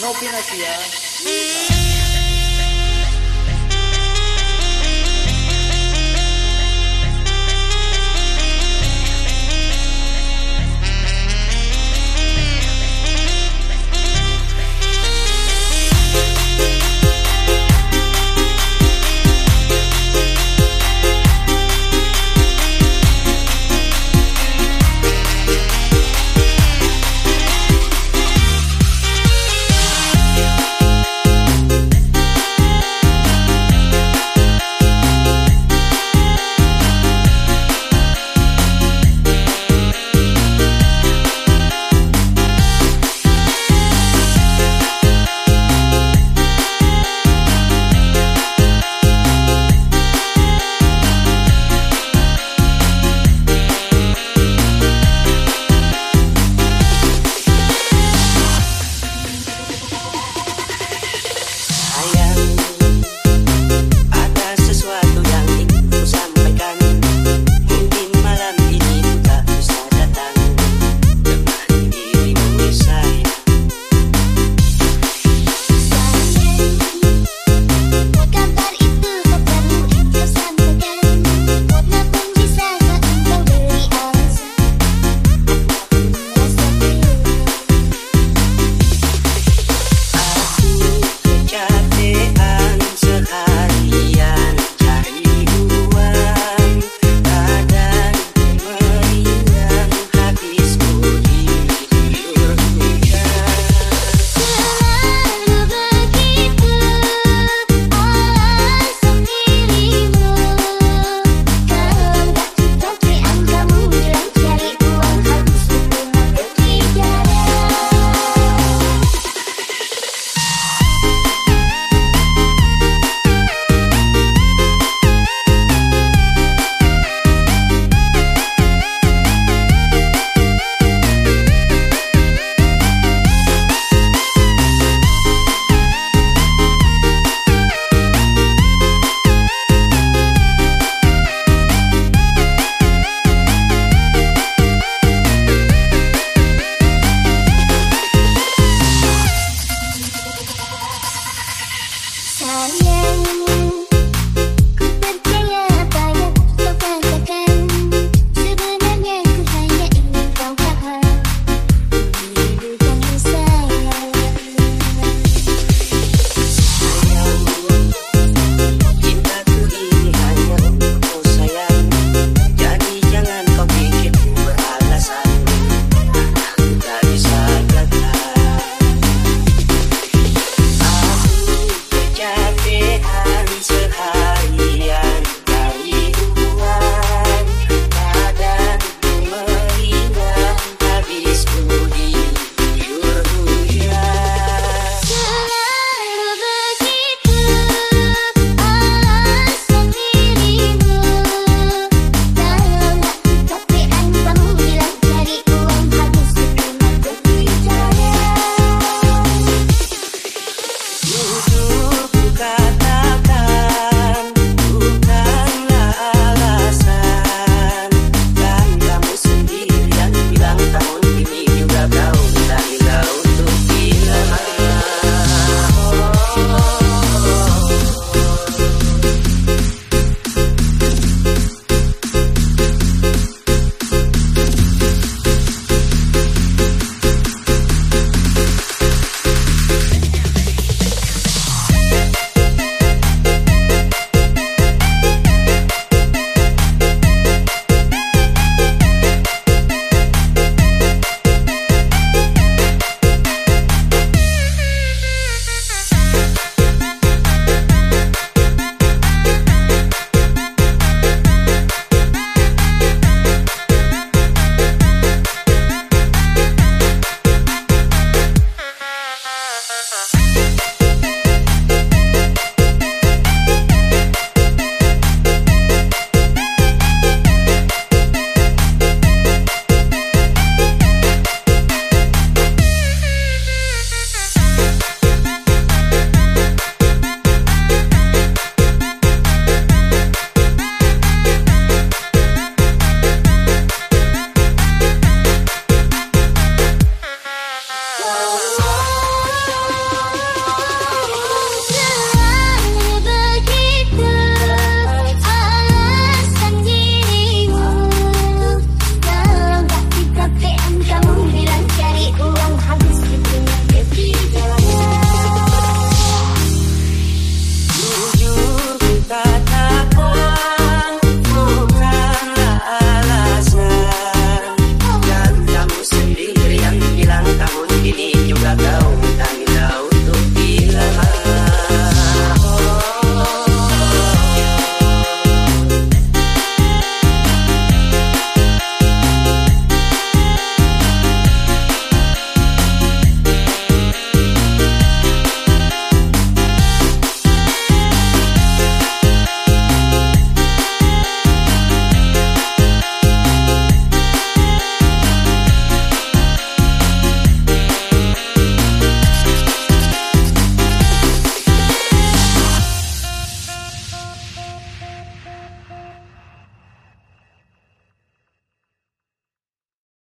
No opina ciudad.